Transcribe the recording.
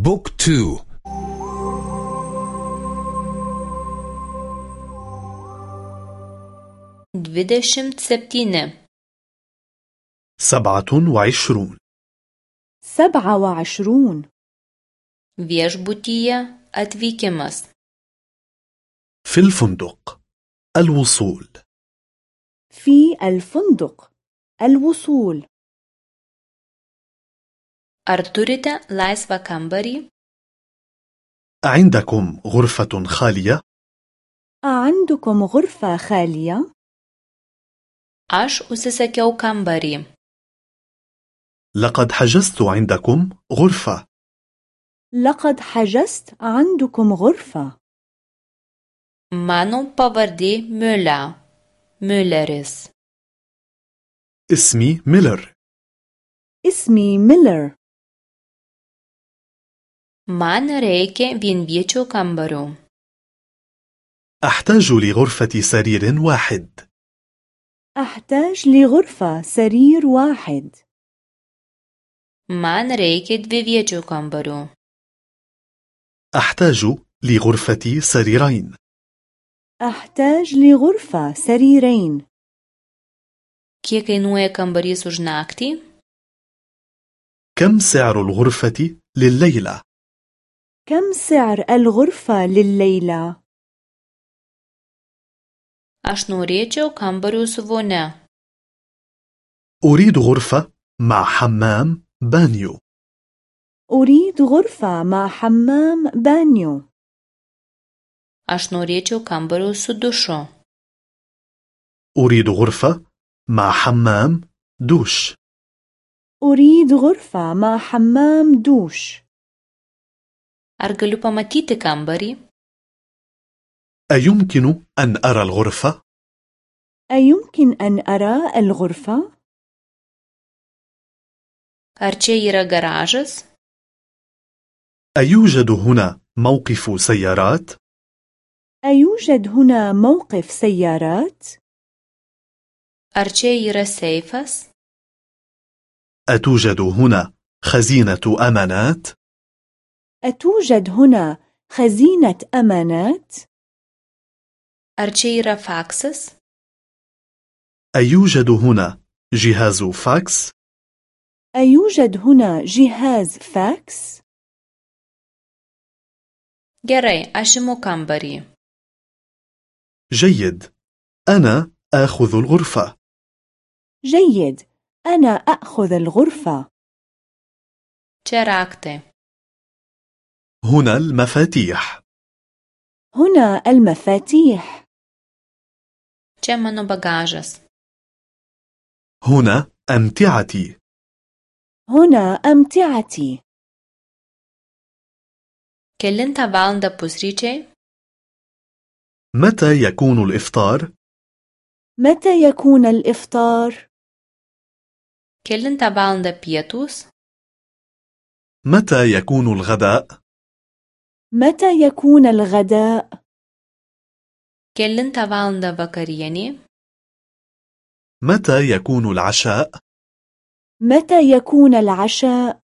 بوك تو dvidešimt septyni سبعة وعشرون. سبعة وعشرون. Viešbutyje atvykimas في الفندق. الوصول. في الفندق. الوصول. Ar turite laisvą kambarį عندكم غرفة خالية؟ عندكم غرفة خالية؟ aš užsisakiau kambarį لقد حجزت عندكم غرفة. لقد حجزت عندكم غرفة. Mano pavardė Müller Mülleris. اسمي ميلر. اسمي ميلر. Man reikia vienviečio kambario أحتاج لغرفة سرير واحد. أحتاج لغرفة سرير واحد. Man reikia dviviečių kambarių أحتاج لغرفة سريرين. أحتاج لغرفة سريرين. Kiek kainuoja kambarys už naktį كم سعر الغرفة لليلة؟ كم سعر الغرفة لليلة؟ aš norėčiau kambarių su vonia أريد غرفة مع حمام بانيو. أريد غرفة مع حمام بانيو. Aš norėčiau kambarių su dušu أريد غرفة مع حمام دوش. أريد غرفة مع حمام دوش. Ar galiu pamatyti kambarį أيمكن أن أرى الغرفة؟ أيمكن أن أرى الغرفة؟ ar čia yra garažas أيوجد هنا موقف سيارات؟ أيوجد هنا موقف سيارات؟ ar čia yra seifas أتوجد هنا خزينة أمانات؟ أتوجد هنا خزينة أمانات؟ yra faksas أيوجد هنا جهاز فاكس؟ أيوجد هنا جهاز فاكس؟ aš imu kambarį جيد. أنا آخذ الغرفة. جيد. أنا أخذ الغرفة. Raktai هنا المفاتيح. هنا المفاتيح. Čia mano bagažas. هنا أمتعتي. هنا أمتعتي. Kelintą valandą pusryčiai. متى يكون الإفطار؟ متى يكون الإفطار؟ kelintą valandą pietūs متى يكون الغداء؟ متى يكون الغداء؟ kelintą valandą vakarienė متى يكون العشاء؟ متى يكون العشاء؟